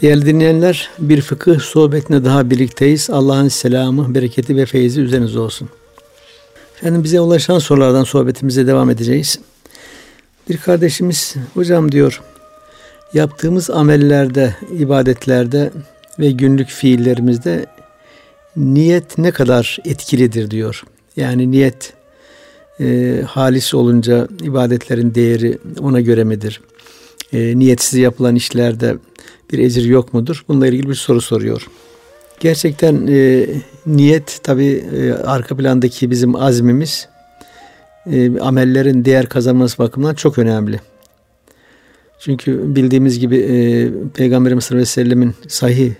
Değerli dinleyenler, bir fıkıh sohbetine daha birlikteyiz. Allah'ın selamı, bereketi ve feyzi üzerinize olsun. Efendim bize ulaşan sorulardan sohbetimize devam edeceğiz. Bir kardeşimiz, hocam diyor, yaptığımız amellerde, ibadetlerde ve günlük fiillerimizde niyet ne kadar etkilidir diyor. Yani niyet e, halis olunca ibadetlerin değeri ona göre midir? E, niyetsiz yapılan işlerde bir ecir yok mudur? Bununla ilgili bir soru soruyor. Gerçekten e, niyet tabi e, arka plandaki bizim azmimiz e, amellerin değer kazanması bakımından çok önemli. Çünkü bildiğimiz gibi e, Peygamberimiz sallallahu aleyhi ve sellemin sahih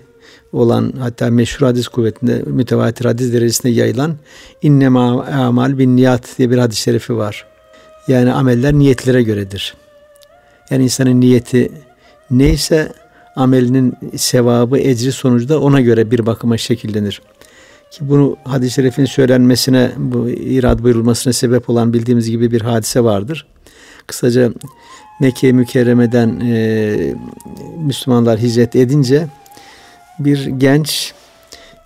olan hatta meşhur hadis kuvvetinde mütevatir hadis derecesinde yayılan innema amal bin niyat diye bir hadis şerifi var. Yani ameller niyetlere göredir. Yani insanın niyeti neyse amelinin sevabı, ecri sonucu da ona göre bir bakıma şekillenir. Ki bunu hadis-i şerifin söylenmesine, bu irad buyurulmasına sebep olan bildiğimiz gibi bir hadise vardır. Kısaca Mekke mükerremeden e, Müslümanlar hicret edince bir genç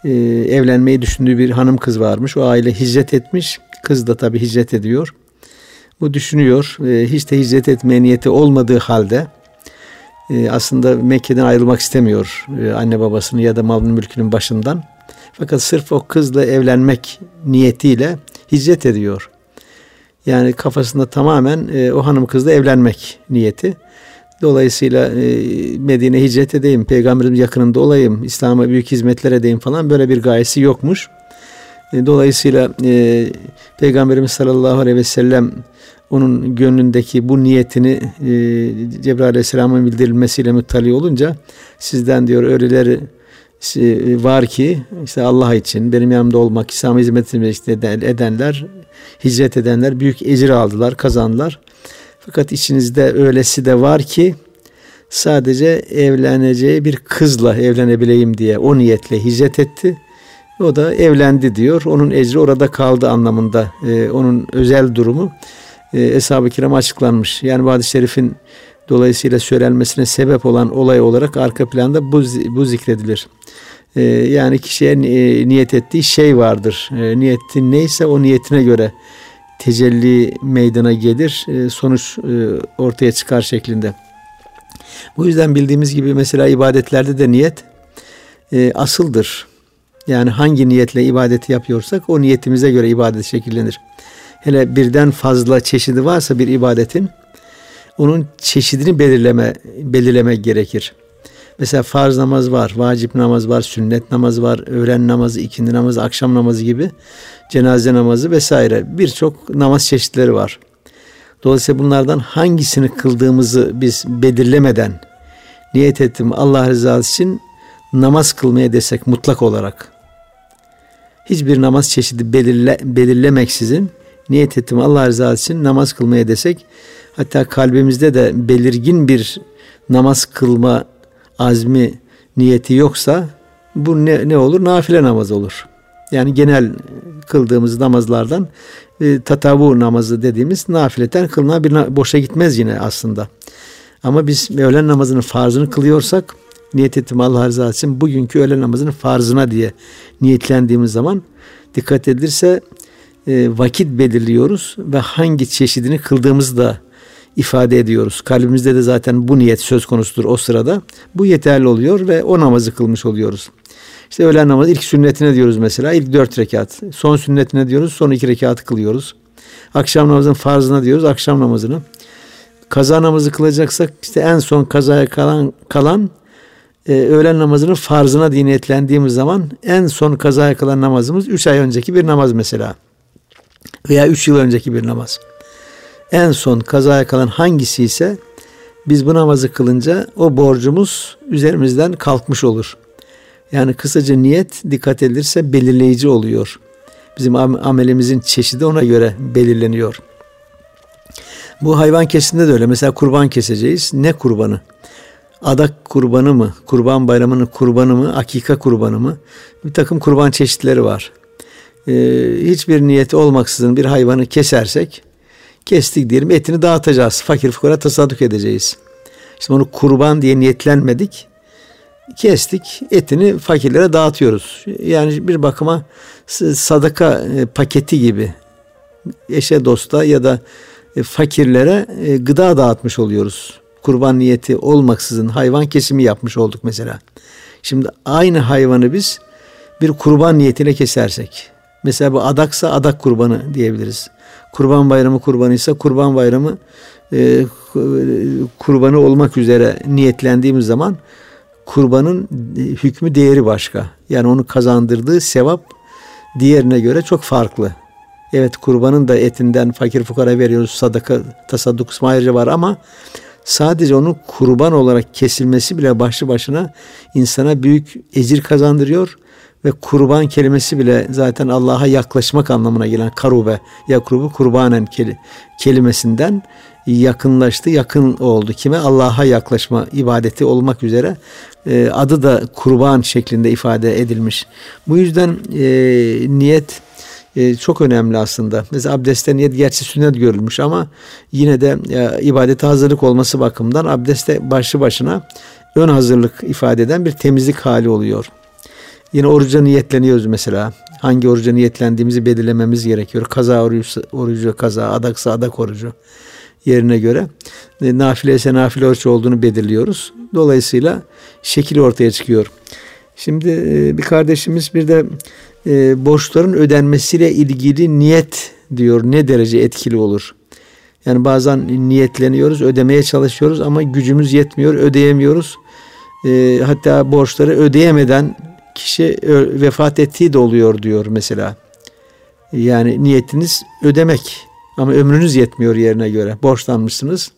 e, evlenmeyi düşündüğü bir hanım kız varmış. O aile hicret etmiş. Kız da tabi hicret ediyor. Bu düşünüyor. E, hiç de hicret etmeye niyeti olmadığı halde e, aslında Mekke'den ayrılmak istemiyor e, anne babasının ya da malının mülkünün başından. Fakat sırf o kızla evlenmek niyetiyle hicret ediyor. Yani kafasında tamamen e, o hanım kızla evlenmek niyeti. Dolayısıyla e, Medine hicret edeyim, peygamberin yakınında olayım, İslam'a büyük hizmetler edeyim falan böyle bir gayesi yokmuş. Dolayısıyla e, Peygamberimiz sallallahu aleyhi ve sellem onun gönlündeki bu niyetini e, Cebrail aleyhisselamın bildirilmesiyle müttali olunca sizden diyor öyleleri e, var ki işte Allah için benim yanımda olmak, İslam'a hizmet edenler, hicret edenler büyük ecir aldılar, kazandılar. Fakat içinizde öylesi de var ki sadece evleneceği bir kızla evlenebileyim diye o niyetle hicret etti. O da evlendi diyor. Onun ecri orada kaldı anlamında. Ee, onun özel durumu e, Eshab-ı Kiram açıklanmış. Yani bu hadis-i şerifin dolayısıyla söylenmesine sebep olan olay olarak arka planda bu, bu zikredilir. Ee, yani kişiye e, niyet ettiği şey vardır. E, niyetin neyse o niyetine göre tecelli meydana gelir, e, sonuç e, ortaya çıkar şeklinde. Bu yüzden bildiğimiz gibi mesela ibadetlerde de niyet e, asıldır. Yani hangi niyetle ibadeti yapıyorsak o niyetimize göre ibadet şekillenir. Hele birden fazla çeşidi varsa bir ibadetin onun çeşidini belirleme belirlemek gerekir. Mesela farz namaz var, vacip namaz var, sünnet namaz var, öğlen namazı, ikindi namazı, akşam namazı gibi cenaze namazı vesaire birçok namaz çeşitleri var. Dolayısıyla bunlardan hangisini kıldığımızı biz belirlemeden niyet ettim Allah rızası için namaz kılmaya desek mutlak olarak hiçbir namaz çeşidi belirle, belirlemeksizin niyet ettim Allah rızası için namaz kılmaya desek hatta kalbimizde de belirgin bir namaz kılma azmi niyeti yoksa bu ne, ne olur? Nafile namaz olur. Yani genel kıldığımız namazlardan e, tatavu namazı dediğimiz nafileten kılınan bir boşa gitmez yine aslında. Ama biz öğlen namazının farzını kılıyorsak niyet ettim Allah rızası için bugünkü öğlen namazının farzına diye niyetlendiğimiz zaman dikkat edilirse vakit belirliyoruz ve hangi çeşidini kıldığımızı da ifade ediyoruz. Kalbimizde de zaten bu niyet söz konusudur o sırada. Bu yeterli oluyor ve o namazı kılmış oluyoruz. İşte öğlen namazı ilk sünnetine diyoruz mesela. ilk dört rekat. Son sünnetine diyoruz. Son iki rekatı kılıyoruz. Akşam namazının farzına diyoruz. Akşam namazını. Kaza namazı kılacaksak işte en son kazaya kalan kalan e, öğlen namazının farzına diniyetlendiğimiz zaman en son kazaya kalan namazımız üç ay önceki bir namaz mesela. Veya üç yıl önceki bir namaz. En son kazaya kalan hangisi ise biz bu namazı kılınca o borcumuz üzerimizden kalkmış olur. Yani kısaca niyet dikkat edilirse belirleyici oluyor. Bizim amelimizin çeşidi ona göre belirleniyor. Bu hayvan kesiminde de öyle. Mesela kurban keseceğiz. Ne kurbanı? Adak kurbanı mı? Kurban bayramının kurbanı mı? Akika kurbanı mı? Bir takım kurban çeşitleri var. Ee, hiçbir niyeti olmaksızın bir hayvanı kesersek kestik diyelim etini dağıtacağız. Fakir fukara tasadduk edeceğiz. İşte onu kurban diye niyetlenmedik kestik etini fakirlere dağıtıyoruz. Yani bir bakıma sadaka e, paketi gibi eşe dosta ya da e, fakirlere e, gıda dağıtmış oluyoruz. Kurban niyeti olmaksızın hayvan kesimi yapmış olduk mesela. Şimdi aynı hayvanı biz bir kurban niyetiyle kesersek. Mesela bu adaksa adak kurbanı diyebiliriz. Kurban bayramı kurbanıysa kurban bayramı e, kurbanı olmak üzere niyetlendiğimiz zaman kurbanın hükmü değeri başka. Yani onu kazandırdığı sevap diğerine göre çok farklı. Evet kurbanın da etinden fakir fukara veriyoruz. Sadaka, tasadduk kısmı ayrıca var ama sadece onun kurban olarak kesilmesi bile başlı başına insana büyük ecir kazandırıyor ve kurban kelimesi bile zaten Allah'a yaklaşmak anlamına gelen karube, yakrubu kurbanen kelimesinden yakınlaştı, yakın oldu. Kime? Allah'a yaklaşma ibadeti olmak üzere e, adı da kurban şeklinde ifade edilmiş. Bu yüzden e, niyet e, çok önemli aslında. Mesela abdestte niyet gerçi sünnet görülmüş ama yine de e, ibadete hazırlık olması bakımından abdestte başlı başına ön hazırlık ifade eden bir temizlik hali oluyor. Yine oruca niyetleniyoruz mesela. Hangi oruca niyetlendiğimizi belirlememiz gerekiyor. Kaza orucu, orucu kaza, adaksa adak orucu yerine göre e, nafile ise nafile oruç olduğunu belirliyoruz. Dolayısıyla şekil ortaya çıkıyor. Şimdi e, bir kardeşimiz bir de e, borçların ödenmesiyle ilgili niyet diyor ne derece etkili olur. Yani bazen niyetleniyoruz, ödemeye çalışıyoruz ama gücümüz yetmiyor, ödeyemiyoruz. Hatta borçları ödeyemeden kişi vefat ettiği de oluyor diyor mesela. Yani niyetiniz ödemek ama ömrünüz yetmiyor yerine göre. Borçlanmışsınız.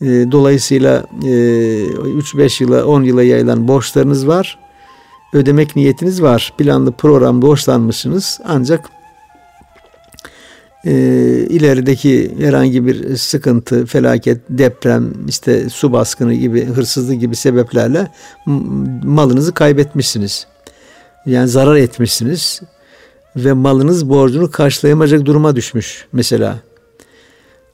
E, dolayısıyla e, 3-5 yıla 10 yıla yayılan borçlarınız var. Ödemek niyetiniz var. Planlı program borçlanmışsınız. Ancak e, ilerideki herhangi bir sıkıntı, felaket, deprem, işte su baskını gibi, hırsızlık gibi sebeplerle malınızı kaybetmişsiniz. Yani zarar etmişsiniz ve malınız borcunu karşılayamayacak duruma düşmüş mesela.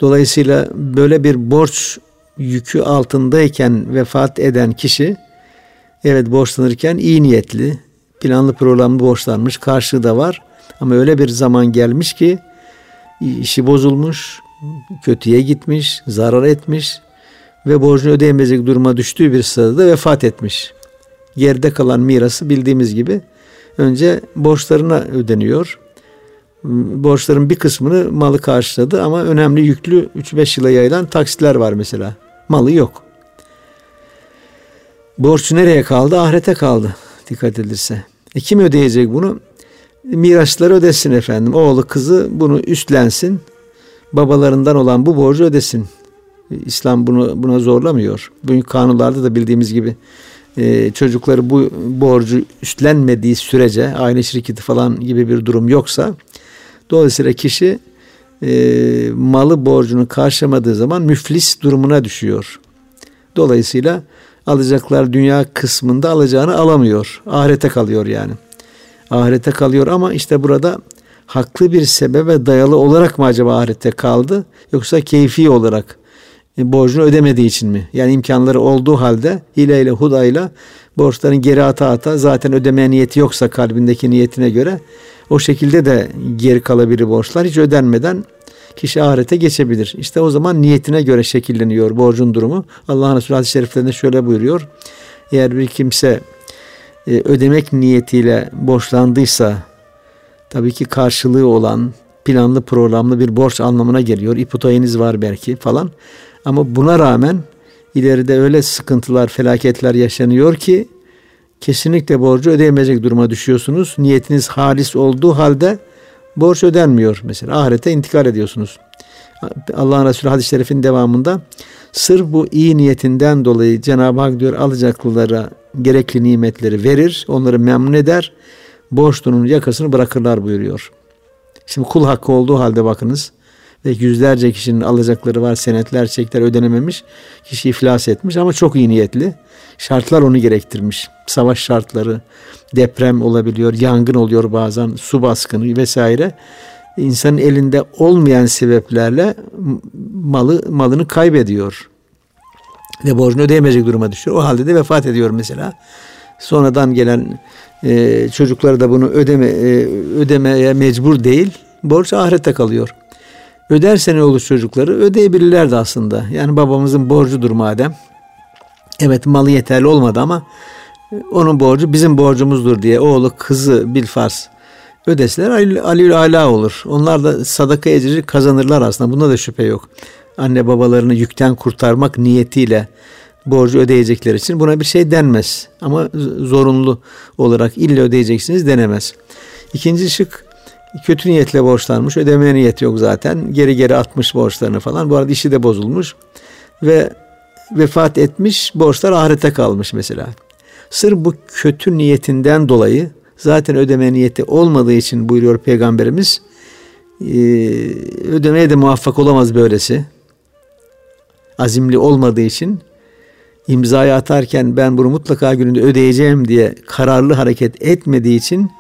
Dolayısıyla böyle bir borç yükü altındayken vefat eden kişi evet borçlanırken iyi niyetli, planlı programlı borçlanmış, karşılığı da var. Ama öyle bir zaman gelmiş ki işi bozulmuş, kötüye gitmiş, zarar etmiş ve borcunu ödeyemeyecek duruma düştüğü bir sırada vefat etmiş. Geride kalan mirası bildiğimiz gibi önce borçlarına ödeniyor. Borçların bir kısmını malı karşıladı ama önemli yüklü 3-5 yıla yayılan taksitler var mesela. Malı yok. Borç nereye kaldı? Ahirete kaldı dikkat edilirse. E kim ödeyecek bunu? Mirasları ödesin efendim. Oğlu kızı bunu üstlensin. Babalarından olan bu borcu ödesin. İslam bunu buna zorlamıyor. Bugün kanunlarda da bildiğimiz gibi e, çocukları bu borcu üstlenmediği sürece aile şirketi falan gibi bir durum yoksa dolayısıyla kişi e, malı borcunu karşılamadığı zaman müflis durumuna düşüyor. Dolayısıyla alacaklar dünya kısmında alacağını alamıyor. Ahirete kalıyor yani. Ahirete kalıyor ama işte burada haklı bir sebebe dayalı olarak mı acaba ahirette kaldı yoksa keyfi olarak e, borcunu ödemediği için mi? Yani imkanları olduğu halde hileyle hudayla borçların geri ata ata zaten ödemeye niyeti yoksa kalbindeki niyetine göre o şekilde de geri kalabilir borçlar. Hiç ödenmeden kişi ahirete geçebilir. İşte o zaman niyetine göre şekilleniyor borcun durumu. Allah'ın Resulü hadis-i şeriflerinde şöyle buyuruyor. Eğer bir kimse e, ödemek niyetiyle borçlandıysa tabii ki karşılığı olan planlı programlı bir borç anlamına geliyor. İpotayınız var belki falan. Ama buna rağmen ileride öyle sıkıntılar, felaketler yaşanıyor ki kesinlikle borcu ödeyemeyecek duruma düşüyorsunuz. Niyetiniz halis olduğu halde borç ödenmiyor mesela. Ahirete intikal ediyorsunuz. Allah'ın Resulü hadis-i şerifin devamında sırf bu iyi niyetinden dolayı Cenab-ı Hak diyor alacaklılara gerekli nimetleri verir, onları memnun eder, borçlunun yakasını bırakırlar buyuruyor. Şimdi kul hakkı olduğu halde bakınız ve yüzlerce kişinin alacakları var, senetler, çekler ödenememiş. Kişi iflas etmiş ama çok iyi niyetli. Şartlar onu gerektirmiş. Savaş şartları, deprem olabiliyor, yangın oluyor bazen, su baskını vesaire. İnsanın elinde olmayan sebeplerle malı malını kaybediyor. ve borcunu ödeyemeyecek duruma düşüyor. O halde de vefat ediyor mesela. Sonradan gelen e, çocukları da bunu ödeme e, ödemeye mecbur değil. Borç ahirette kalıyor. Öderse ne olur çocukları? Ödeyebilirlerdi aslında. Yani babamızın borcudur madem. Evet malı yeterli olmadı ama onun borcu bizim borcumuzdur diye oğlu kızı bilfars ödeseler Ali, Ali ala olur. Onlar da sadaka ecri kazanırlar aslında. Bunda da şüphe yok. Anne babalarını yükten kurtarmak niyetiyle borcu ödeyecekler için buna bir şey denmez. Ama zorunlu olarak illa ödeyeceksiniz denemez. İkinci şık kötü niyetle borçlanmış. Ödemeye niyet yok zaten. Geri geri atmış borçlarını falan. Bu arada işi de bozulmuş. Ve vefat etmiş. Borçlar ahirete kalmış mesela. Sır bu kötü niyetinden dolayı zaten ödeme niyeti olmadığı için buyuruyor Peygamberimiz ödemeye de muvaffak olamaz böylesi. Azimli olmadığı için imzayı atarken ben bunu mutlaka gününde ödeyeceğim diye kararlı hareket etmediği için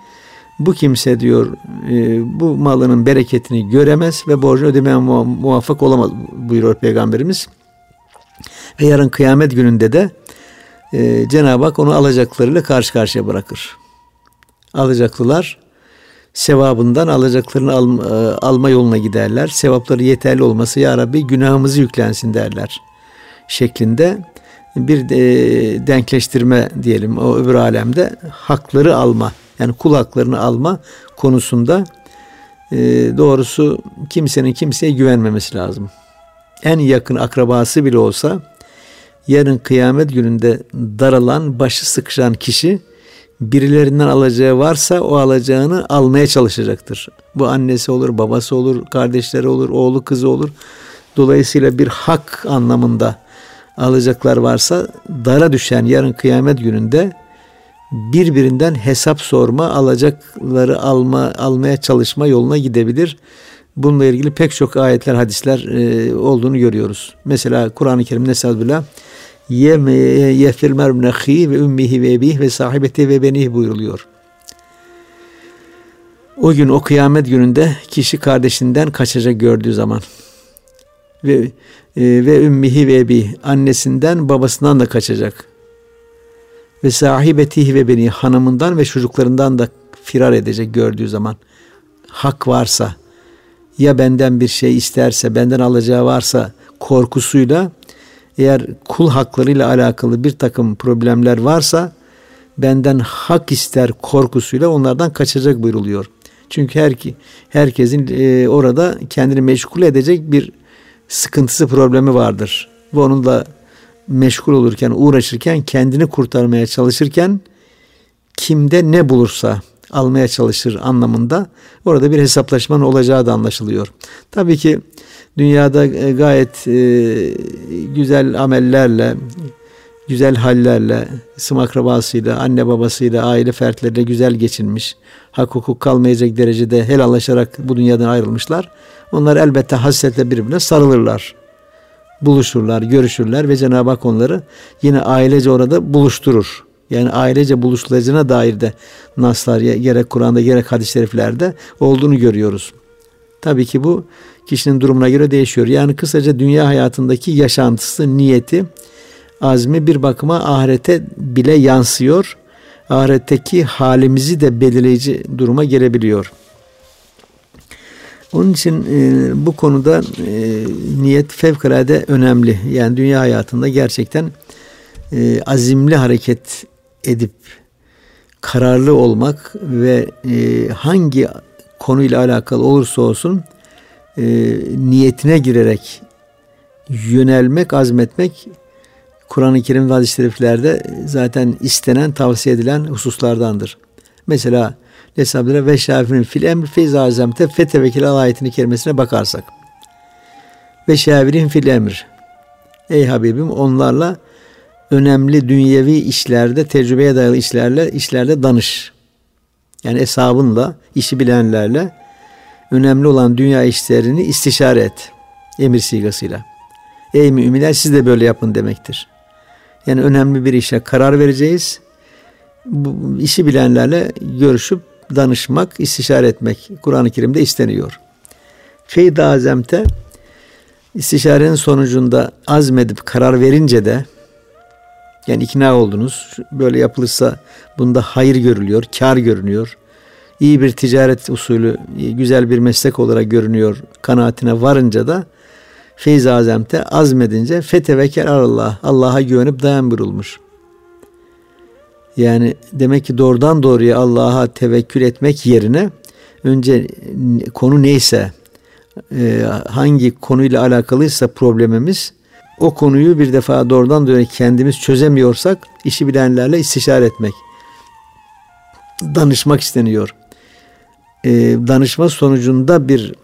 bu kimse diyor e, bu malının bereketini göremez ve borcunu ödemeye muvaffak olamaz buyuruyor Peygamberimiz. Ve yarın kıyamet gününde de e, Cenab-ı Hak onu alacaklarıyla karşı karşıya bırakır. Alacaklılar sevabından alacaklarını al, e, alma yoluna giderler. Sevapları yeterli olması ya Rabbi günahımızı yüklensin derler şeklinde bir de denkleştirme diyelim o öbür alemde hakları alma yani kul haklarını alma konusunda e, doğrusu kimsenin kimseye güvenmemesi lazım. En yakın akrabası bile olsa yarın kıyamet gününde daralan, başı sıkışan kişi birilerinden alacağı varsa o alacağını almaya çalışacaktır. Bu annesi olur, babası olur, kardeşleri olur, oğlu kızı olur. Dolayısıyla bir hak anlamında alacaklar varsa dara düşen yarın kıyamet gününde birbirinden hesap sorma, alacakları alma almaya çalışma yoluna gidebilir. Bununla ilgili pek çok ayetler, hadisler e, olduğunu görüyoruz. Mesela Kur'an-ı Kerim yem yefir mermnehi ve ümmihi ve ebih ve sahibeti ve benih buyuruluyor. O gün o kıyamet gününde kişi kardeşinden kaçacak gördüğü zaman ve e, ve ümmihi ve ebi annesinden babasından da kaçacak. Ve sahibetihi ve beni hanımından ve çocuklarından da firar edecek gördüğü zaman hak varsa ya benden bir şey isterse benden alacağı varsa korkusuyla eğer kul haklarıyla alakalı bir takım problemler varsa benden hak ister korkusuyla onlardan kaçacak buyruluyor. Çünkü her herkesin e, orada kendini meşgul edecek bir sıkıntısı problemi vardır. Ve onunla meşgul olurken, uğraşırken, kendini kurtarmaya çalışırken kimde ne bulursa almaya çalışır anlamında orada bir hesaplaşmanın olacağı da anlaşılıyor. Tabii ki dünyada e, gayet e, güzel amellerle, güzel hallerle, ısım akrabasıyla, anne babasıyla, aile fertleriyle güzel geçinmiş, hak hukuk kalmayacak derecede helallaşarak bu dünyadan ayrılmışlar. Onlar elbette hasretle birbirine sarılırlar. Buluşurlar, görüşürler ve Cenab-ı Hak onları yine ailece orada buluşturur. Yani ailece buluşulacağına dair de naslar gerek Kur'an'da gerek hadis-i şeriflerde olduğunu görüyoruz. Tabii ki bu kişinin durumuna göre değişiyor. Yani kısaca dünya hayatındaki yaşantısı, niyeti, azmi bir bakıma ahirete bile yansıyor. Ahiretteki halimizi de belirleyici duruma gelebiliyor. Onun için e, bu konuda e, niyet fevkalade önemli. Yani dünya hayatında gerçekten e, azimli hareket edip kararlı olmak ve e, hangi konuyla alakalı olursa olsun e, niyetine girerek yönelmek, azmetmek Kur'an-ı Kerim ve hadis-i zaten istenen, tavsiye edilen hususlardandır. Mesela Lesabire ve şafinin fil emri feyz azamte fetevekil ayetini kerimesine bakarsak. Ve şavirin fil emr. Ey Habibim onlarla önemli dünyevi işlerde, tecrübeye dayalı işlerle, işlerde danış. Yani hesabınla, işi bilenlerle önemli olan dünya işlerini istişare et. Emir sigasıyla. Ey müminler siz de böyle yapın demektir. Yani önemli bir işe karar vereceğiz. Bu işi bilenlerle görüşüp danışmak, istişare etmek Kur'an-ı Kerim'de isteniyor. Feyda azemte İstişarenin sonucunda azmedip karar verince de yani ikna oldunuz. Böyle yapılırsa bunda hayır görülüyor, kar görünüyor. İyi bir ticaret usulü, güzel bir meslek olarak görünüyor kanaatine varınca da feyz azemte azmedince fetevekel Allah, Allah'a güvenip dayan buyurulmuş. Yani demek ki doğrudan doğruya Allah'a tevekkül etmek yerine önce konu neyse e, hangi konuyla alakalıysa problemimiz o konuyu bir defa doğrudan doğruya kendimiz çözemiyorsak işi bilenlerle istişare etmek. Danışmak isteniyor. E, danışma sonucunda bir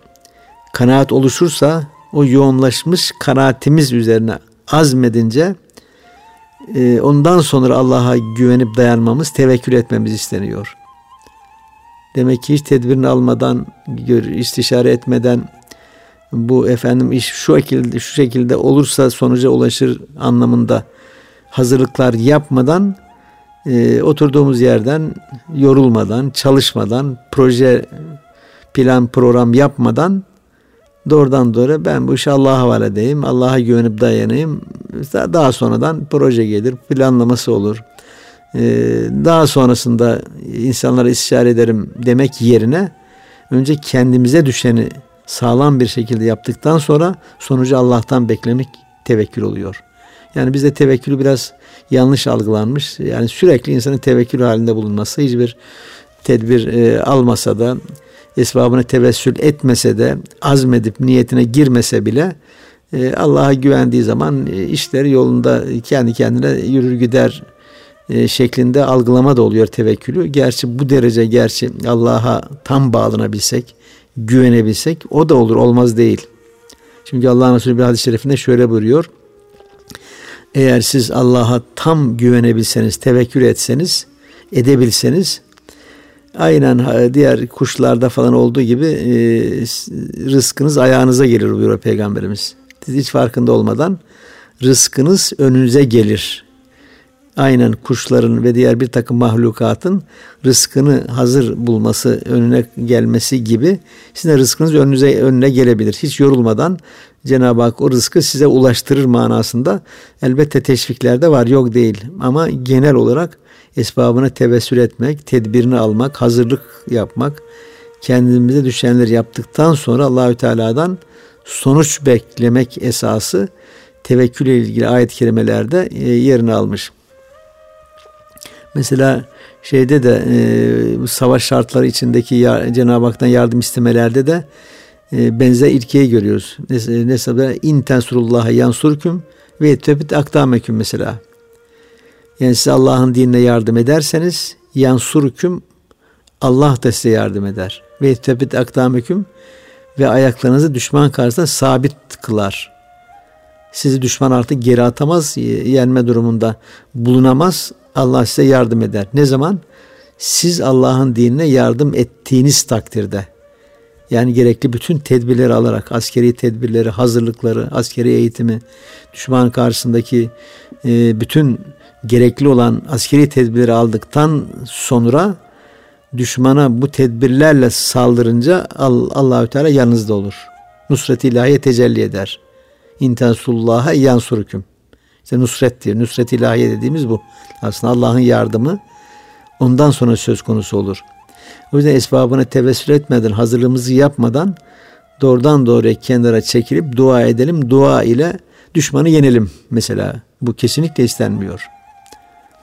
kanaat oluşursa o yoğunlaşmış kanaatimiz üzerine azmedince e, ondan sonra Allah'a güvenip dayanmamız, tevekkül etmemiz isteniyor. Demek ki hiç tedbirini almadan, istişare etmeden bu efendim iş şu şekilde şu şekilde olursa sonuca ulaşır anlamında hazırlıklar yapmadan e, oturduğumuz yerden yorulmadan, çalışmadan, proje plan program yapmadan doğrudan doğru ben bu işi Allah'a havale edeyim, Allah'a güvenip dayanayım. Daha sonradan proje gelir, planlaması olur. Ee, daha sonrasında insanlara istişare ederim demek yerine önce kendimize düşeni sağlam bir şekilde yaptıktan sonra sonucu Allah'tan beklemek tevekkül oluyor. Yani bizde tevekkülü biraz yanlış algılanmış. Yani sürekli insanın tevekkül halinde bulunması hiçbir tedbir e, almasa da esbabına tevessül etmese de azmedip niyetine girmese bile e, Allah'a güvendiği zaman e, işleri yolunda kendi kendine yürür gider e, şeklinde algılama da oluyor tevekkülü. Gerçi bu derece gerçi Allah'a tam bağlanabilsek, güvenebilsek o da olur olmaz değil. Çünkü Allah'ın Resulü bir hadis-i şerifinde şöyle buyuruyor. Eğer siz Allah'a tam güvenebilseniz, tevekkül etseniz, edebilseniz aynen diğer kuşlarda falan olduğu gibi e, rızkınız ayağınıza gelir buyuruyor Peygamberimiz. Siz hiç farkında olmadan rızkınız önünüze gelir. Aynen kuşların ve diğer bir takım mahlukatın rızkını hazır bulması, önüne gelmesi gibi sizin rızkınız önünüze önüne gelebilir. Hiç yorulmadan Cenab-ı Hak o rızkı size ulaştırır manasında elbette teşvikler de var yok değil ama genel olarak esbabına tevessül etmek, tedbirini almak, hazırlık yapmak, kendimize düşenleri yaptıktan sonra Allahü Teala'dan sonuç beklemek esası tevekkül ile ilgili ayet-i kerimelerde e, yerini almış. Mesela şeyde de e, savaş şartları içindeki ya, Cenab-ı Hak'tan yardım istemelerde de e, benzer ilkeyi görüyoruz. Mesela intensurullaha yansurküm ve tebit akdameküm mesela. Yani siz Allah'ın dinine yardım ederseniz yansurküm Allah da size yardım eder. Ve tebit akdameküm ve ayaklarınızı düşman karşısında sabit kılar. Sizi düşman artık geri atamaz, yenme durumunda bulunamaz. Allah size yardım eder. Ne zaman? Siz Allah'ın dinine yardım ettiğiniz takdirde. Yani gerekli bütün tedbirleri alarak, askeri tedbirleri, hazırlıkları, askeri eğitimi, düşman karşısındaki e, bütün gerekli olan askeri tedbirleri aldıktan sonra düşmana bu tedbirlerle saldırınca Allahü Teala yanınızda olur. Nusret ilahiye tecelli eder. İntensullah'a yansurukum. İşte nusrettir. Nusret ilahiye dediğimiz bu. Aslında Allah'ın yardımı ondan sonra söz konusu olur. O yüzden esbabına tevessül etmeden, hazırlığımızı yapmadan doğrudan doğruya kenara çekilip dua edelim. Dua ile düşmanı yenelim mesela. Bu kesinlikle istenmiyor.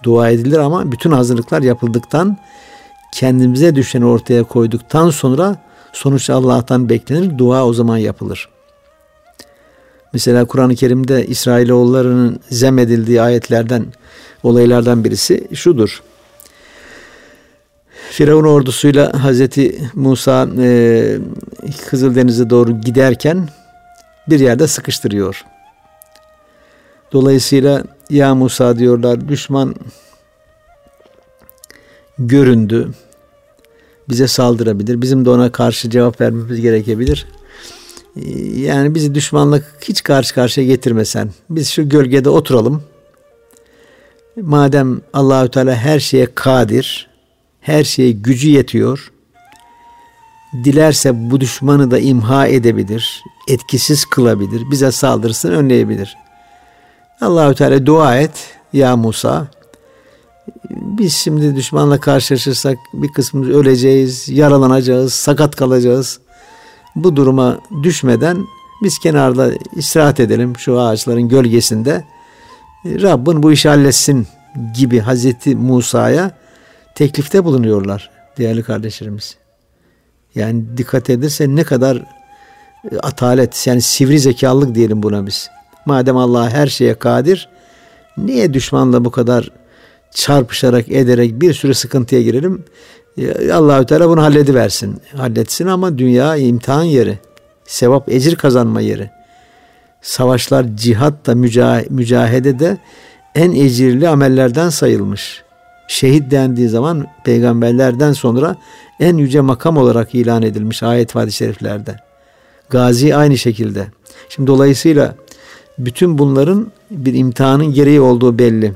Dua edilir ama bütün hazırlıklar yapıldıktan kendimize düşeni ortaya koyduktan sonra sonuç Allah'tan beklenir. Dua o zaman yapılır. Mesela Kur'an-ı Kerim'de İsrailoğullarının zem edildiği ayetlerden, olaylardan birisi şudur. Firavun ordusuyla Hazreti Musa e, Kızıldeniz'e doğru giderken bir yerde sıkıştırıyor. Dolayısıyla ya Musa diyorlar düşman göründü. Bize saldırabilir. Bizim de ona karşı cevap vermemiz gerekebilir. Yani bizi düşmanlık hiç karşı karşıya getirmesen. Biz şu gölgede oturalım. Madem Allahü Teala her şeye kadir, her şeye gücü yetiyor. dilerse bu düşmanı da imha edebilir, etkisiz kılabilir, bize saldırısını önleyebilir. Allahü Teala dua et ya Musa. Biz şimdi düşmanla karşılaşırsak bir kısmımız öleceğiz, yaralanacağız, sakat kalacağız. Bu duruma düşmeden biz kenarda istirahat edelim şu ağaçların gölgesinde. Rabbin bu işi halletsin gibi Hazreti Musa'ya teklifte bulunuyorlar değerli kardeşlerimiz. Yani dikkat ederse ne kadar e, atalet yani sivri zekalılık diyelim buna biz. Madem Allah her şeye kadir niye düşmanla bu kadar çarpışarak ederek bir sürü sıkıntıya girelim? Allahü Teala bunu hallediversin. Halletsin ama dünya imtihan yeri. Sevap ecir kazanma yeri. Savaşlar cihat da mücahede de en ecirli amellerden sayılmış. Şehit dendiği zaman peygamberlerden sonra en yüce makam olarak ilan edilmiş ayet ve şeriflerde. Gazi aynı şekilde. Şimdi dolayısıyla bütün bunların bir imtihanın gereği olduğu belli.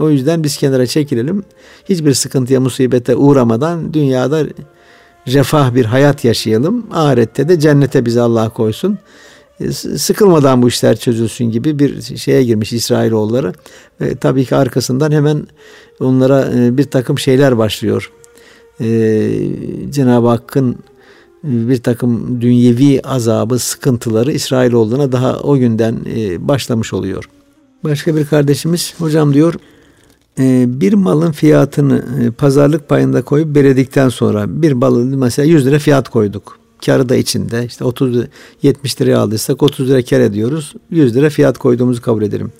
O yüzden biz kenara çekilelim. Hiçbir sıkıntıya, musibete uğramadan dünyada refah bir hayat yaşayalım. Ahirette de cennete bizi Allah koysun. E, sıkılmadan bu işler çözülsün gibi bir şeye girmiş İsrailoğulları. Ve tabii ki arkasından hemen onlara e, bir takım şeyler başlıyor. Ee, Cenab-ı Hakk'ın bir takım dünyevi azabı, sıkıntıları İsrailoğullarına daha o günden e, başlamış oluyor. Başka bir kardeşimiz hocam diyor bir malın fiyatını pazarlık payında koyup belirledikten sonra bir balı mesela 100 lira fiyat koyduk karı da içinde. İşte 30 70 liraya aldıysak 30 lira kar ediyoruz. 100 lira fiyat koyduğumuzu kabul edelim.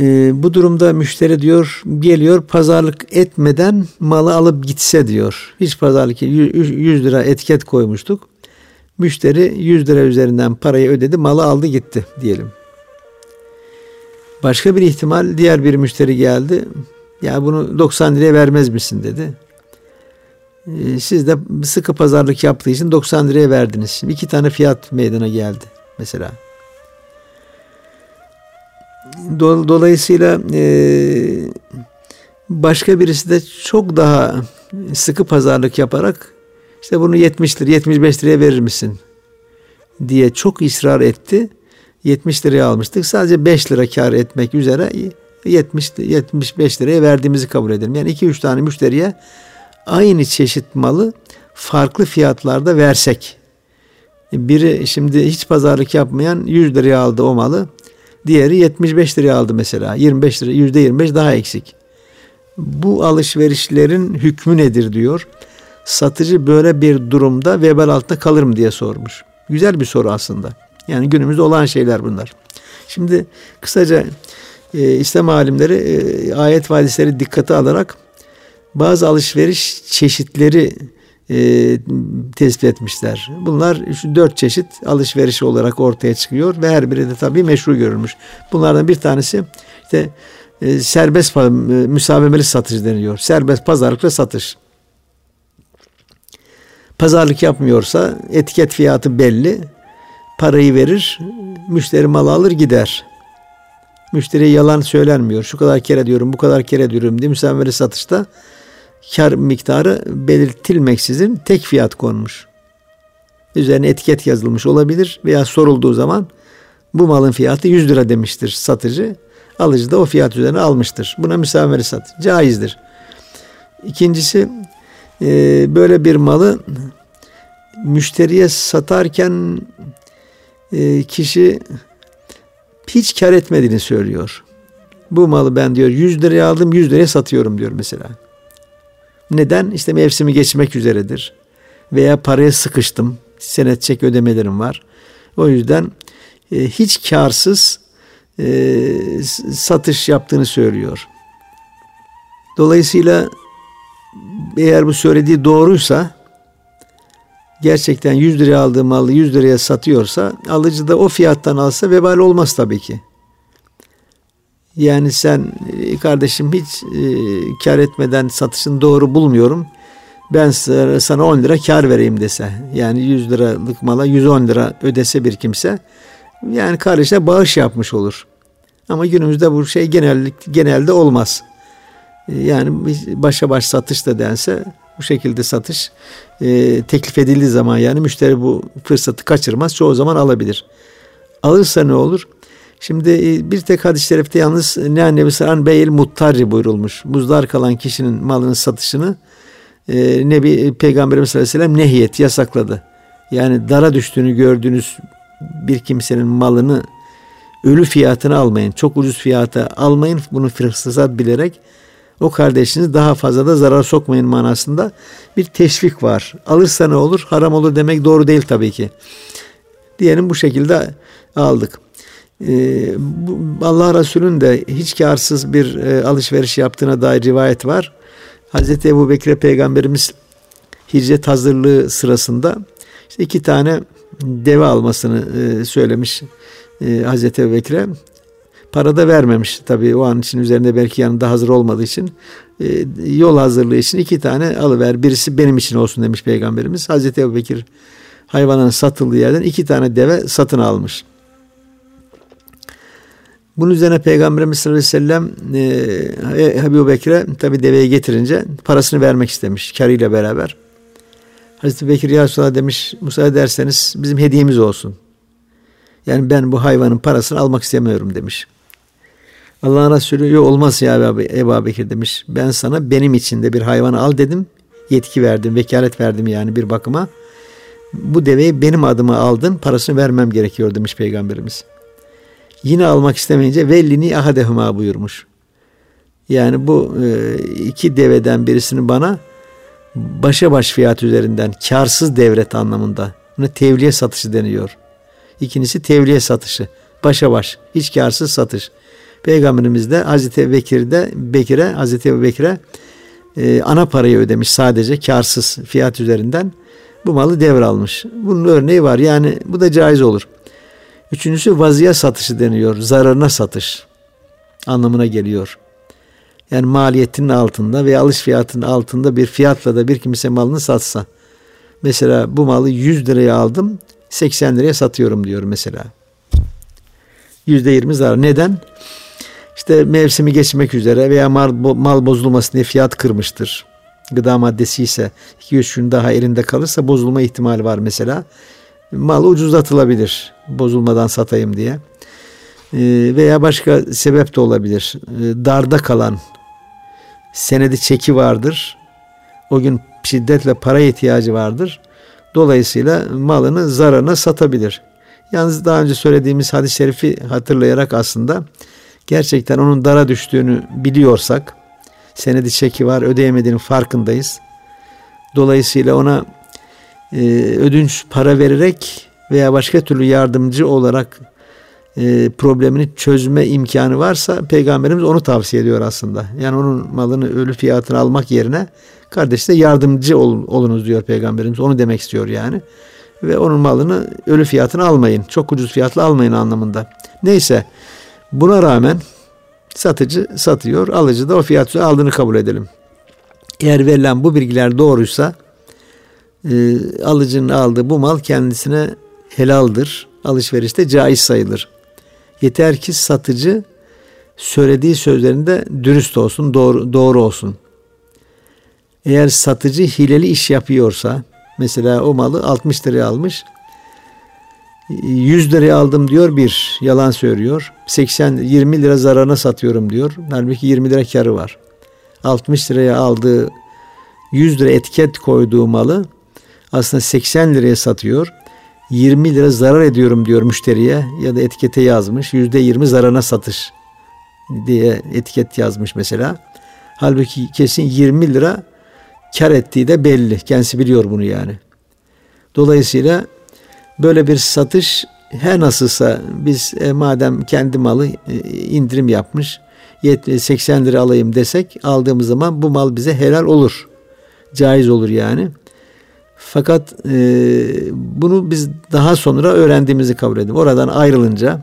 Ee, bu durumda müşteri diyor geliyor pazarlık etmeden malı alıp gitse diyor. Hiç pazarlık 100 lira etiket koymuştuk. Müşteri 100 lira üzerinden parayı ödedi malı aldı gitti diyelim. Başka bir ihtimal diğer bir müşteri geldi. Ya bunu 90 liraya vermez misin dedi. Ee, siz de sıkı pazarlık yaptığı için 90 liraya verdiniz. Şimdi iki tane fiyat meydana geldi mesela. Dolayısıyla e, başka birisi de çok daha sıkı pazarlık yaparak işte bunu 70 lira 75 liraya verir misin diye çok ısrar etti. 70 liraya almıştık. Sadece 5 lira kar etmek üzere 70 75 liraya verdiğimizi kabul edelim. Yani 2-3 tane müşteriye aynı çeşit malı farklı fiyatlarda versek. Biri şimdi hiç pazarlık yapmayan 100 liraya aldı o malı. Diğeri 75 liraya aldı mesela. 25 lira, yüzde 25 daha eksik. Bu alışverişlerin hükmü nedir diyor. Satıcı böyle bir durumda vebal altında kalır mı diye sormuş. Güzel bir soru aslında. Yani günümüzde olan şeyler bunlar. Şimdi kısaca e, İslam alimleri e, ayet ve dikkate alarak bazı alışveriş çeşitleri e, tespit etmişler. Bunlar şu dört çeşit alışveriş olarak ortaya çıkıyor ve her biri de tabii meşru görülmüş. Bunlardan bir tanesi işte e, serbest e, müsavemeli satış deniliyor. Serbest pazarlık ve satış. Pazarlık yapmıyorsa etiket fiyatı belli. Parayı verir, müşteri malı alır gider. Müşteriye yalan söylenmiyor. Şu kadar kere diyorum, bu kadar kere diyorum diye müsavemeli satışta kar miktarı belirtilmeksizin tek fiyat konmuş. Üzerine etiket yazılmış olabilir veya sorulduğu zaman bu malın fiyatı 100 lira demiştir satıcı. Alıcı da o fiyat üzerine almıştır. Buna müsamere sat. Caizdir. İkincisi e, böyle bir malı müşteriye satarken e, kişi hiç kar etmediğini söylüyor. Bu malı ben diyor 100 liraya aldım 100 liraya satıyorum diyor mesela. Neden? İşte mevsimi geçmek üzeredir. Veya paraya sıkıştım. Senet çek ödemelerim var. O yüzden e, hiç karsız e, satış yaptığını söylüyor. Dolayısıyla eğer bu söylediği doğruysa gerçekten 100 liraya aldığı malı 100 liraya satıyorsa alıcı da o fiyattan alsa vebal olmaz tabii ki. Yani sen e, kardeşim hiç e, kar etmeden satışını doğru bulmuyorum. Ben sana 10 lira kar vereyim dese. Yani 100 liralık mala 110 lira ödese bir kimse. Yani kardeşe bağış yapmış olur. Ama günümüzde bu şey genellik, genelde olmaz. E, yani başa baş satış da dense Bu şekilde satış e, teklif edildiği zaman yani müşteri bu fırsatı kaçırmaz. Çoğu zaman alabilir. Alırsa ne olur? Şimdi e, bir tek hadis-i şerifte yalnız ne annebi an beyil muttarri buyurulmuş. Muzdar kalan kişinin malının satışını e, Nebi Peygamberimiz sallallahu aleyhi nehiyet yasakladı. Yani dara düştüğünü gördüğünüz bir kimsenin malını ölü fiyatını almayın. Çok ucuz fiyata almayın. Bunu fırsat bilerek o kardeşinizi daha fazla da zarar sokmayın manasında bir teşvik var. Alırsa ne olur? Haram olur demek doğru değil tabii ki. Diyelim bu şekilde aldık. Ee, Allah Resulü'nün de hiç karsız bir e, alışveriş yaptığına dair rivayet var. Hazreti Ebu Bekir'e Peygamberimiz hicret hazırlığı sırasında işte iki tane deve almasını e, söylemiş e, Hazreti Ebu Bekir'e. Para da vermemiş tabii o an için üzerinde belki yanında hazır olmadığı için e, yol hazırlığı için iki tane alıver birisi benim için olsun demiş Peygamberimiz. Hazreti Ebu hayvanın satıldığı yerden iki tane deve satın almış. Bunun üzerine Peygamberimiz sallallahu aleyhi ve sellem e, Ebu Bekir'e tabi deveye getirince parasını vermek istemiş karıyla beraber. Hazreti Bekir ya Resulallah demiş müsaade ederseniz bizim hediyemiz olsun. Yani ben bu hayvanın parasını almak istemiyorum demiş. Allah'ın Resulü olmaz ya Ebu Bekir demiş. Ben sana benim için de bir hayvan al dedim. Yetki verdim, vekalet verdim yani bir bakıma. Bu deveyi benim adıma aldın, parasını vermem gerekiyor demiş Peygamberimiz. Yine almak istemeyince vellini ahadehuma buyurmuş. Yani bu e, iki deveden birisini bana başa baş fiyat üzerinden karsız devret anlamında. Buna tevliye satışı deniyor. İkincisi tevliye satışı. Başa baş. Hiç karsız satış. Peygamberimiz de Hazreti Bekir'de Bekir'e Hazreti Bekir'e e, ana parayı ödemiş sadece karsız fiyat üzerinden bu malı devralmış. Bunun örneği var. Yani bu da caiz olur. Üçüncüsü vaziye satışı deniyor. Zararına satış anlamına geliyor. Yani maliyetinin altında veya alış fiyatının altında bir fiyatla da bir kimse malını satsa. Mesela bu malı 100 liraya aldım 80 liraya satıyorum diyor mesela. %20 zarar. Neden? İşte mevsimi geçmek üzere veya mal, mal bozulmasın diye fiyat kırmıştır. Gıda maddesi ise 2-3 gün daha elinde kalırsa bozulma ihtimali var mesela. Mal ucuzlatılabilir bozulmadan satayım diye. Ee, veya başka sebep de olabilir. Ee, darda kalan senedi çeki vardır. O gün şiddetle para ihtiyacı vardır. Dolayısıyla malını zararına satabilir. Yalnız daha önce söylediğimiz hadis-i şerifi hatırlayarak aslında gerçekten onun dara düştüğünü biliyorsak senedi çeki var ödeyemediğinin farkındayız. Dolayısıyla ona e, ödünç para vererek veya başka türlü yardımcı olarak e, problemini çözme imkanı varsa peygamberimiz onu tavsiye ediyor aslında. Yani onun malını ölü fiyatını almak yerine kardeşle yardımcı ol, olunuz diyor peygamberimiz. Onu demek istiyor yani. Ve onun malını ölü fiyatını almayın. Çok ucuz fiyatla almayın anlamında. Neyse buna rağmen satıcı satıyor. Alıcı da o fiyatı aldığını kabul edelim. Eğer verilen bu bilgiler doğruysa e, alıcının aldığı bu mal kendisine helaldir. Alışverişte caiz sayılır. Yeter ki satıcı söylediği sözlerinde dürüst olsun, doğru, doğru olsun. Eğer satıcı hileli iş yapıyorsa, mesela o malı 60 liraya almış, 100 liraya aldım diyor bir, yalan söylüyor. 80 20 lira zararına satıyorum diyor. Halbuki 20 lira karı var. 60 liraya aldığı 100 lira etiket koyduğu malı aslında 80 liraya satıyor. 20 lira zarar ediyorum diyor müşteriye ya da etikete yazmış. %20 zararına satış diye etiket yazmış mesela. Halbuki kesin 20 lira kar ettiği de belli. Kendisi biliyor bunu yani. Dolayısıyla böyle bir satış her nasılsa biz e, madem kendi malı e, indirim yapmış 80 lira alayım desek aldığımız zaman bu mal bize helal olur. Caiz olur yani. Fakat e, bunu biz daha sonra öğrendiğimizi kabul edelim. Oradan ayrılınca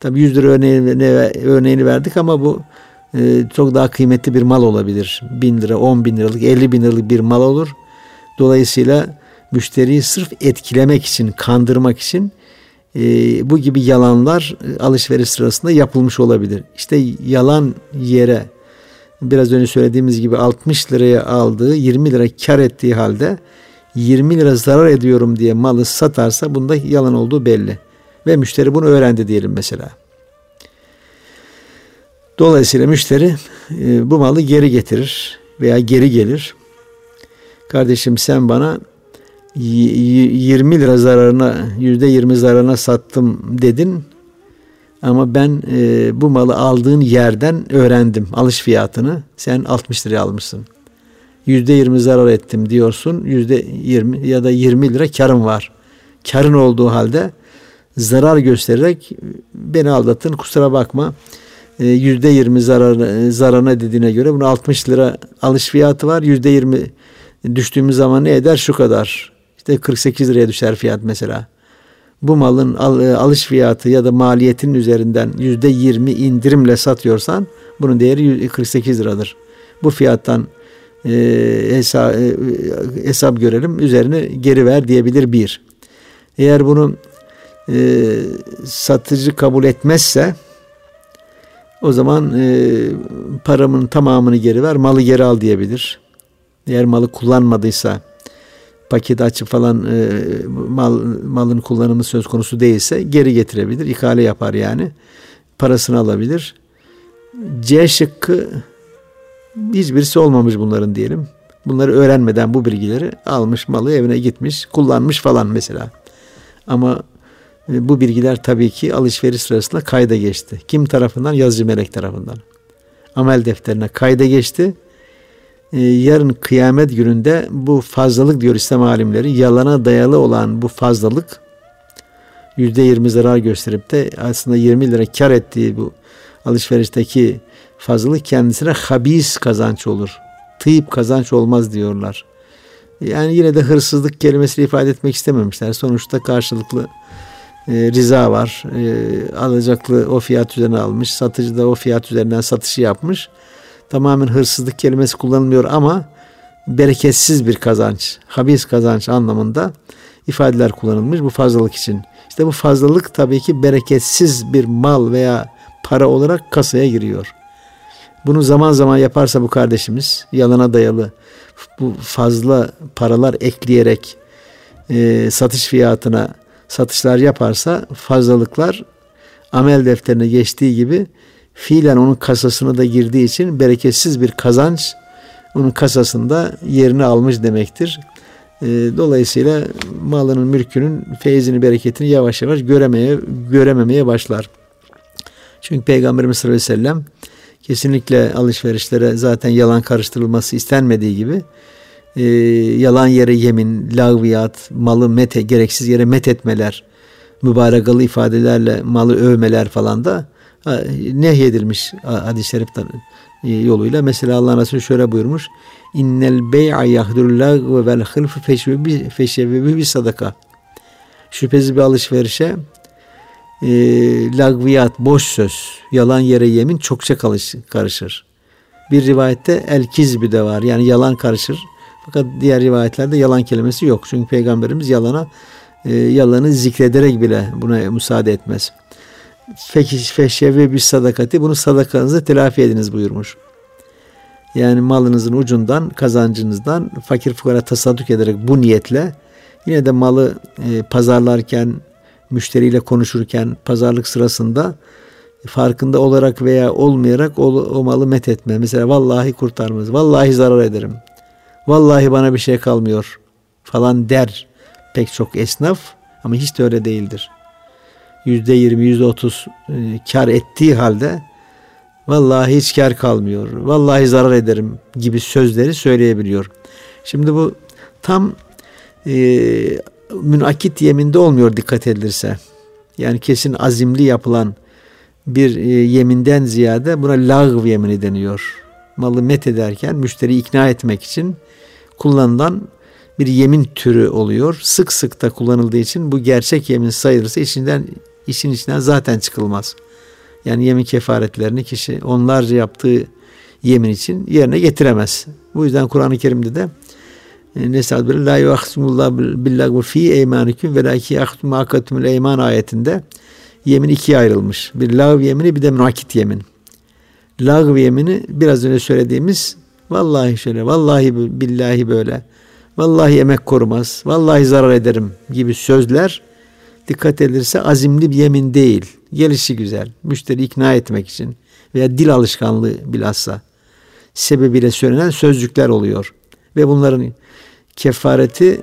tabi 100 lira örneğini, örneğini verdik ama bu e, çok daha kıymetli bir mal olabilir. 1000 lira, 10 bin liralık, 50 bin liralık bir mal olur. Dolayısıyla müşteriyi sırf etkilemek için, kandırmak için e, bu gibi yalanlar e, alışveriş sırasında yapılmış olabilir. İşte yalan yere biraz önce söylediğimiz gibi 60 liraya aldığı 20 lira kar ettiği halde 20 lira zarar ediyorum diye malı satarsa bunda yalan olduğu belli. Ve müşteri bunu öğrendi diyelim mesela. Dolayısıyla müşteri e, bu malı geri getirir veya geri gelir. Kardeşim sen bana 20 lira zararına, yüzde 20 zararına sattım dedin. Ama ben e, bu malı aldığın yerden öğrendim alış fiyatını. Sen 60 liraya almışsın. Yüzde 20 zarar ettim diyorsun. Yüzde 20 ya da 20 lira karım var. Karın olduğu halde zarar göstererek beni aldattın kusura bakma. E, yüzde 20 zarar, zararına dediğine göre bunu 60 lira alış fiyatı var. Yüzde 20 düştüğümüz zaman ne eder? Şu kadar. İşte 48 liraya düşer fiyat mesela bu malın e, alış fiyatı ya da maliyetin üzerinden yüzde yirmi indirimle satıyorsan bunun değeri 48 liradır. Bu fiyattan e, hesap, e, hesap görelim üzerine geri ver diyebilir bir. Eğer bunu e, satıcı kabul etmezse o zaman e, paramın tamamını geri ver malı geri al diyebilir. Eğer malı kullanmadıysa paket açı falan e, mal malın kullanımı söz konusu değilse geri getirebilir. İkale yapar yani. Parasını alabilir. C şıkkı hiçbirisi olmamış bunların diyelim. Bunları öğrenmeden bu bilgileri almış malı evine gitmiş kullanmış falan mesela. Ama e, bu bilgiler tabii ki alışveriş sırasında kayda geçti. Kim tarafından? Yazıcı melek tarafından. Amel defterine kayda geçti ee, yarın kıyamet gününde bu fazlalık diyor İslam alimleri yalana dayalı olan bu fazlalık yüzde yirmi zarar gösterip de aslında 20 lira kar ettiği bu alışverişteki fazlalık kendisine habis kazanç olur. Tıyıp kazanç olmaz diyorlar. Yani yine de hırsızlık kelimesini ifade etmek istememişler. Sonuçta karşılıklı e, riza var. E, alacaklı o fiyat üzerine almış. Satıcı da o fiyat üzerinden satışı yapmış tamamen hırsızlık kelimesi kullanılmıyor ama bereketsiz bir kazanç, habis kazanç anlamında ifadeler kullanılmış bu fazlalık için. İşte bu fazlalık tabii ki bereketsiz bir mal veya para olarak kasaya giriyor. Bunu zaman zaman yaparsa bu kardeşimiz yalana dayalı bu fazla paralar ekleyerek e, satış fiyatına satışlar yaparsa fazlalıklar amel defterine geçtiği gibi fiilen onun kasasına da girdiği için bereketsiz bir kazanç onun kasasında yerini almış demektir. Ee, dolayısıyla malının, mülkünün feyzini, bereketini yavaş yavaş göremeye, görememeye başlar. Çünkü Peygamberimiz sallallahu aleyhi ve sellem kesinlikle alışverişlere zaten yalan karıştırılması istenmediği gibi e, yalan yere yemin, lagviyat, malı mete, gereksiz yere met etmeler, mübarekalı ifadelerle malı övmeler falan da nehyedilmiş hadis-i şerif e, yoluyla. Mesela Allah Resulü şöyle buyurmuş. İnnel bey'a yahdurullah ve vel hılfı feşevebi bir sadaka. Şüphesiz bir alışverişe e, lagviyat, boş söz, yalan yere yemin çokça karışır. Bir rivayette el kizbi de var. Yani yalan karışır. Fakat diğer rivayetlerde yalan kelimesi yok. Çünkü Peygamberimiz yalana e, yalanı zikrederek bile buna müsaade etmez feşşevi bir sadakati bunu sadakanızı telafi ediniz buyurmuş. Yani malınızın ucundan kazancınızdan fakir fukara tasadduk ederek bu niyetle yine de malı e, pazarlarken müşteriyle konuşurken pazarlık sırasında farkında olarak veya olmayarak o, o malı met etme. Mesela vallahi kurtarmaz. Vallahi zarar ederim. Vallahi bana bir şey kalmıyor falan der pek çok esnaf ama hiç de öyle değildir yüzde yirmi, yüzde otuz e, kar ettiği halde vallahi hiç kar kalmıyor, vallahi zarar ederim gibi sözleri söyleyebiliyor. Şimdi bu tam e, münakit yeminde olmuyor dikkat edilirse. Yani kesin azimli yapılan bir e, yeminden ziyade buna lağv yemini deniyor. Malı met ederken müşteri ikna etmek için kullanılan bir yemin türü oluyor. Sık sık da kullanıldığı için bu gerçek yemin sayılırsa içinden işin içinden zaten çıkılmaz. Yani yemin kefaretlerini kişi onlarca yaptığı yemin için yerine getiremez. Bu yüzden Kur'an-ı Kerim'de de e, Nesad bir la yuahsimullah billahu fi eymanikum ve la ki yahtum akatumul eyman ayetinde yemin ikiye ayrılmış. Bir lav yemini bir de münakit yemin. Lağv yemini biraz önce söylediğimiz vallahi şöyle, vallahi billahi böyle, vallahi emek korumaz, vallahi zarar ederim gibi sözler dikkat edilirse azimli bir yemin değil. Gelişi güzel. Müşteri ikna etmek için veya dil alışkanlığı bilhassa sebebiyle söylenen sözcükler oluyor. Ve bunların kefareti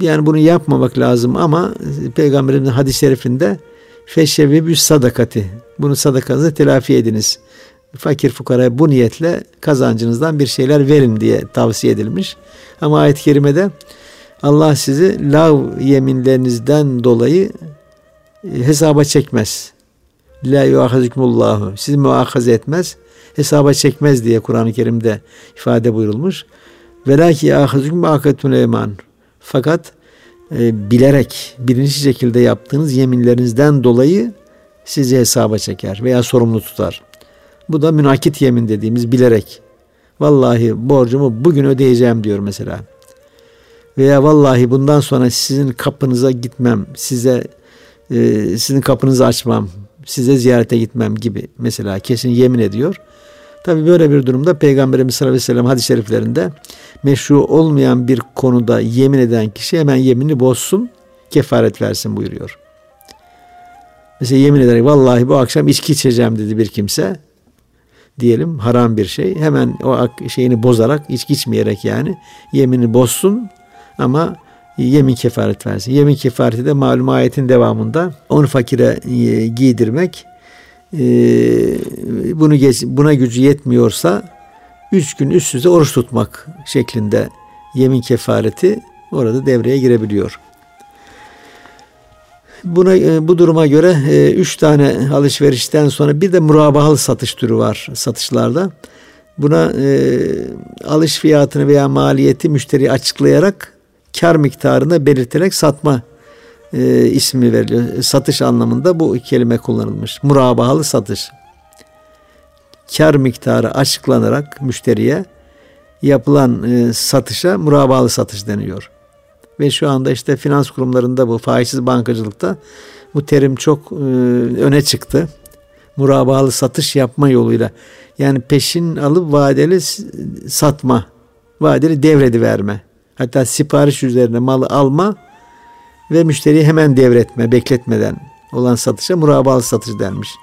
yani bunu yapmamak lazım ama Peygamberimizin hadis-i şerifinde feşevi sadakati bunu sadakanızı telafi ediniz. Fakir fukaraya bu niyetle kazancınızdan bir şeyler verin diye tavsiye edilmiş. Ama ayet-i kerimede Allah sizi lav yeminlerinizden dolayı e, hesaba çekmez. La yuahazikumullahu. Sizi muakaze etmez. Hesaba çekmez diye Kur'an-ı Kerim'de ifade buyurulmuş. Velaki yahazikum akatun eman. Fakat e, bilerek bilinçli şekilde yaptığınız yeminlerinizden dolayı sizi hesaba çeker veya sorumlu tutar. Bu da münakit yemin dediğimiz bilerek. Vallahi borcumu bugün ödeyeceğim diyor mesela. Veya vallahi bundan sonra sizin kapınıza gitmem, size e, sizin kapınızı açmam, size ziyarete gitmem gibi mesela kesin yemin ediyor. Tabi böyle bir durumda Peygamberimiz sallallahu aleyhi ve sellem hadis-i şeriflerinde meşru olmayan bir konuda yemin eden kişi hemen yeminini bozsun, kefaret versin buyuruyor. Mesela yemin ederek vallahi bu akşam içki içeceğim dedi bir kimse. Diyelim haram bir şey. Hemen o şeyini bozarak içki içmeyerek yani yemini bozsun ama yemin kefaret versin. Yemin kefareti de malum ayetin devamında onu fakire e, giydirmek e, bunu buna gücü yetmiyorsa üç gün üst üste oruç tutmak şeklinde yemin kefareti orada devreye girebiliyor. Buna e, bu duruma göre üç tane alışverişten sonra bir de murabahalı satış türü var satışlarda. Buna e, alış fiyatını veya maliyeti müşteriye açıklayarak kar miktarını belirterek satma e, ismi veriliyor. Satış anlamında bu kelime kullanılmış. Murabahalı satış. Kar miktarı açıklanarak müşteriye yapılan e, satışa murabahalı satış deniyor. Ve şu anda işte finans kurumlarında bu faizsiz bankacılıkta bu terim çok e, öne çıktı. Murabahalı satış yapma yoluyla yani peşin alıp vadeli satma, vadeli devredi verme. Hatta sipariş üzerine malı alma ve müşteriyi hemen devretme, bekletmeden olan satışa murabahalı satış denmiş.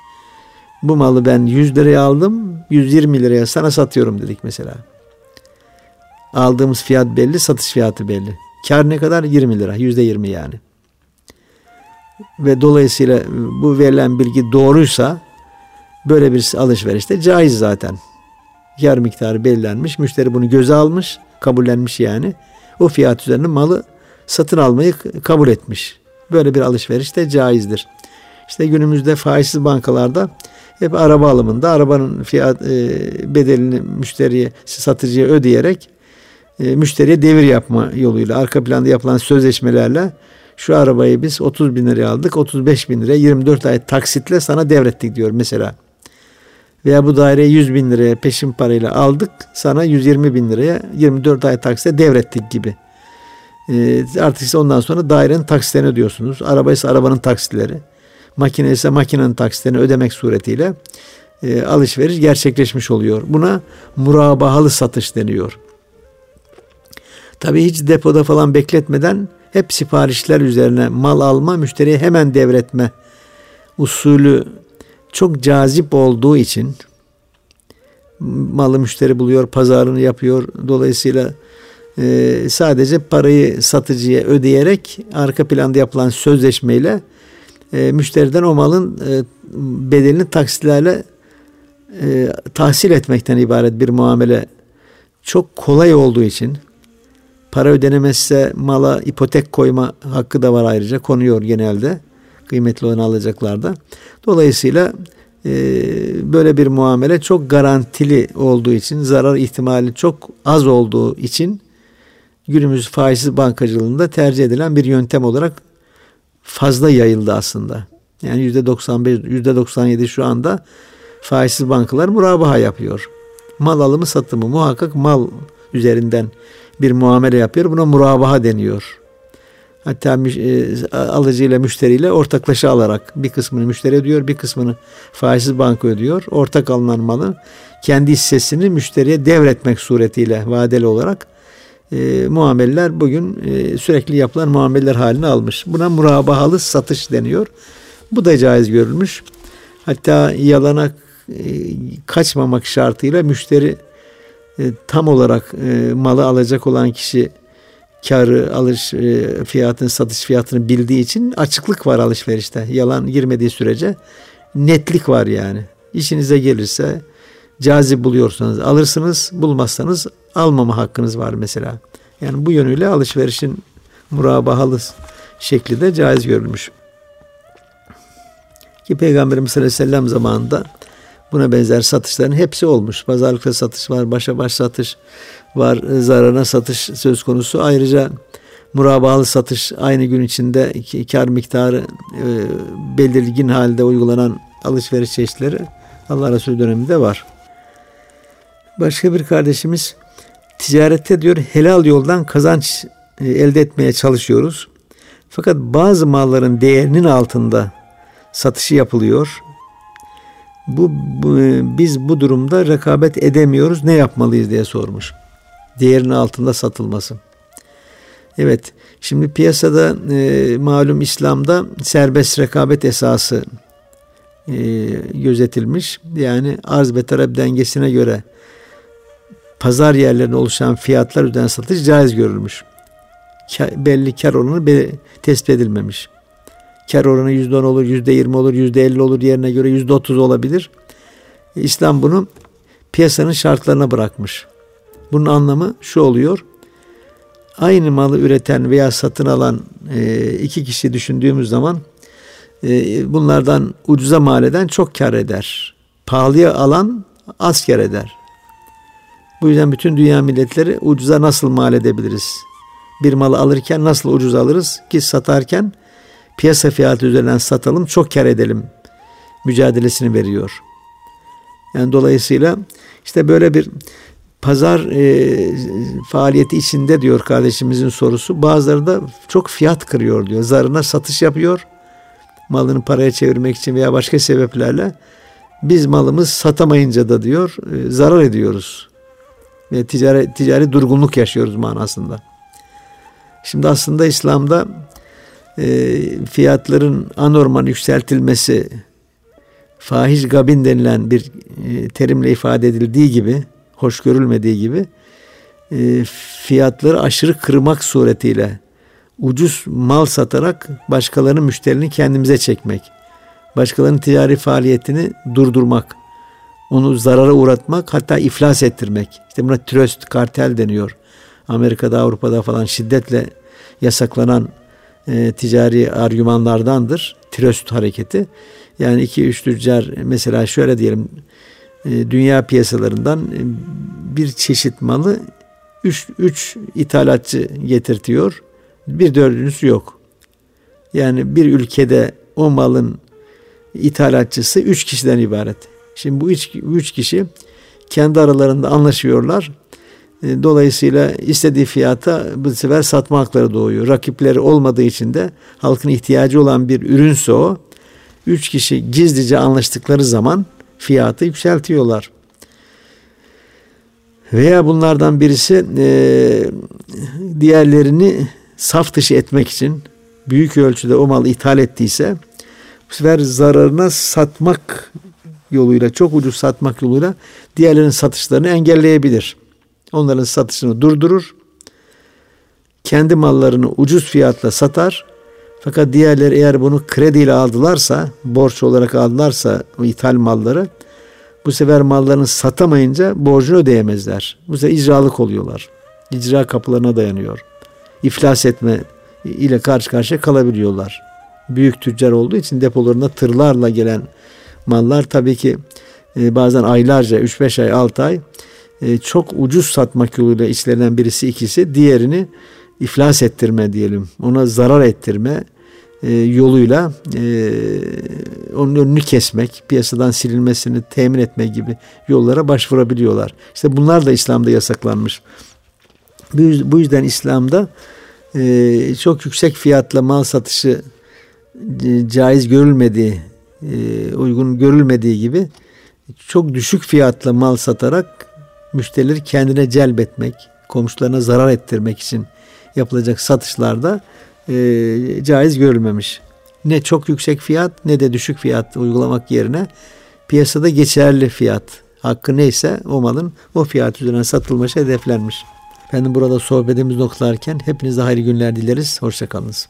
Bu malı ben 100 liraya aldım, 120 liraya sana satıyorum dedik mesela. Aldığımız fiyat belli, satış fiyatı belli. Kar ne kadar? 20 lira. Yüzde 20 yani. Ve dolayısıyla bu verilen bilgi doğruysa böyle bir alışverişte caiz zaten. Kar miktarı belirlenmiş. Müşteri bunu göze almış. Kabullenmiş yani. O fiyat üzerine malı satın almayı kabul etmiş. Böyle bir alışveriş de caizdir. İşte günümüzde faizsiz bankalarda hep araba alımında arabanın fiyat e, bedelini müşteriye, satıcıya ödeyerek e, müşteriye devir yapma yoluyla arka planda yapılan sözleşmelerle şu arabayı biz 30 bin liraya aldık 35 bin liraya 24 ay taksitle sana devrettik diyor mesela. Veya bu daireyi 100 bin liraya peşin parayla aldık sana 120 bin liraya 24 ay taksitle devrettik gibi. E, artık ise ondan sonra dairenin taksitlerini ödüyorsunuz. Araba ise arabanın taksitleri. Makine ise makinenin taksitlerini ödemek suretiyle e, alışveriş gerçekleşmiş oluyor. Buna murabahalı satış deniyor. Tabii hiç depoda falan bekletmeden hep siparişler üzerine mal alma, müşteriye hemen devretme usulü çok cazip olduğu için malı müşteri buluyor, pazarını yapıyor. Dolayısıyla e, sadece parayı satıcıya ödeyerek arka planda yapılan sözleşmeyle e, müşteriden o malın e, bedelini taksitlerle e, tahsil etmekten ibaret bir muamele çok kolay olduğu için Para ödenemezse mala ipotek koyma hakkı da var ayrıca konuyor genelde kıymetli olan alacaklarda. Dolayısıyla e, böyle bir muamele çok garantili olduğu için zarar ihtimali çok az olduğu için günümüz faizsiz bankacılığında tercih edilen bir yöntem olarak fazla yayıldı aslında. Yani yüzde 95, yüzde 97 şu anda faizsiz bankalar murabaha yapıyor. Mal alımı satımı muhakkak mal üzerinden bir muamele yapıyor. Buna murabaha deniyor. Hatta e, alıcıyla müşteriyle ortaklaşa alarak bir kısmını müşteri ödüyor, bir kısmını faizsiz banka ödüyor. Ortak alınan malı kendi hissesini müşteriye devretmek suretiyle vadeli olarak e, muameller bugün e, sürekli yapılan muameller halini almış. Buna murabahalı satış deniyor. Bu da caiz görülmüş. Hatta yalana e, kaçmamak şartıyla müşteri e, tam olarak e, malı alacak olan kişi karı alış e, fiyatını satış fiyatını bildiği için açıklık var alışverişte. Yalan girmediği sürece netlik var yani. İşinize gelirse cazip buluyorsanız alırsınız, bulmazsanız almama hakkınız var mesela. Yani bu yönüyle alışverişin murabahalı şekli de caiz görülmüş. Ki Peygamberimiz sallallahu aleyhi ve sellem zamanında buna benzer satışların hepsi olmuş. Pazarlıkta satış var, başa baş satış var, zararına satış söz konusu. Ayrıca murabahalı satış aynı gün içinde kar miktarı e, belirgin halde uygulanan alışveriş çeşitleri Allah Resulü döneminde var. Başka bir kardeşimiz ticarette diyor helal yoldan kazanç e, elde etmeye çalışıyoruz. Fakat bazı malların değerinin altında satışı yapılıyor. Bu, bu biz bu durumda rekabet edemiyoruz. Ne yapmalıyız diye sormuş. Değerinin altında satılması. Evet. Şimdi piyasada e, malum İslam'da serbest rekabet esası e, gözetilmiş. Yani arz ve talep dengesine göre pazar yerlerine oluşan fiyatlar üzerinden satış caiz görülmüş. belli kar oranı be, tespit edilmemiş. Kar oranı yüzde on olur, yüzde yirmi olur, yüzde elli olur yerine göre yüzde otuz olabilir. İslam bunu piyasanın şartlarına bırakmış. Bunun anlamı şu oluyor. Aynı malı üreten veya satın alan e, iki kişi düşündüğümüz zaman e, bunlardan ucuza mal eden çok kar eder. Pahalıya alan az kar eder. Bu yüzden bütün dünya milletleri ucuza nasıl mal edebiliriz? Bir malı alırken nasıl ucuz alırız ki satarken piyasa fiyatı üzerinden satalım çok kar edelim mücadelesini veriyor. Yani dolayısıyla işte böyle bir pazar e, faaliyeti içinde diyor kardeşimizin sorusu. Bazıları da çok fiyat kırıyor diyor. Zarına satış yapıyor. Malını paraya çevirmek için veya başka sebeplerle biz malımız satamayınca da diyor e, zarar ediyoruz. Ve ticari, ticari durgunluk yaşıyoruz manasında. Şimdi aslında İslam'da e, fiyatların anormal yükseltilmesi fahiş gabin denilen bir e, terimle ifade edildiği gibi hoş görülmediği gibi e, fiyatları aşırı kırmak suretiyle ucuz mal satarak başkalarının müşterini kendimize çekmek, başkalarının ticari faaliyetini durdurmak, onu zarara uğratmak hatta iflas ettirmek. İşte buna tröst kartel deniyor. Amerika'da Avrupa'da falan şiddetle yasaklanan e, ticari argümanlardandır. Tröst hareketi. Yani iki üç tüccar mesela şöyle diyelim dünya piyasalarından e, bir çeşit malı üç, üç ithalatçı getirtiyor. Bir dördüncüsü yok. Yani bir ülkede o malın ithalatçısı üç kişiden ibaret. Şimdi bu üç, üç kişi kendi aralarında anlaşıyorlar. E, dolayısıyla istediği fiyata bu sefer satma hakları doğuyor. Rakipleri olmadığı için de halkın ihtiyacı olan bir ürünse o. Üç kişi gizlice anlaştıkları zaman fiyatı yükseltiyorlar. Veya bunlardan birisi e, diğerlerini saf dışı etmek için büyük ölçüde o malı ithal ettiyse bu sefer zararına satmak yoluyla çok ucuz satmak yoluyla diğerlerinin satışlarını engelleyebilir. Onların satışını durdurur. Kendi mallarını ucuz fiyatla satar. Fakat diğerleri eğer bunu krediyle aldılarsa, borç olarak aldılarsa ithal malları bu sefer mallarını satamayınca borcunu ödeyemezler. Bu sefer icralık oluyorlar. İcra kapılarına dayanıyor. İflas etme ile karşı karşıya kalabiliyorlar. Büyük tüccar olduğu için depolarına tırlarla gelen mallar tabii ki e, bazen aylarca 3-5 ay 6 ay e, çok ucuz satmak yoluyla işlenen birisi ikisi diğerini iflas ettirme diyelim ona zarar ettirme e, yoluyla e, onun önünü kesmek, piyasadan silinmesini temin etme gibi yollara başvurabiliyorlar. İşte bunlar da İslam'da yasaklanmış. Bu yüzden İslam'da e, çok yüksek fiyatla mal satışı e, caiz görülmediği, e, uygun görülmediği gibi çok düşük fiyatla mal satarak müşterileri kendine celbetmek, komşularına zarar ettirmek için yapılacak satışlarda e, caiz görülmemiş. Ne çok yüksek fiyat ne de düşük fiyat uygulamak yerine piyasada geçerli fiyat hakkı neyse o malın o fiyat üzerine satılması hedeflenmiş. Efendim burada sohbetimiz noktalarken hepinize hayırlı günler dileriz. Hoşçakalınız.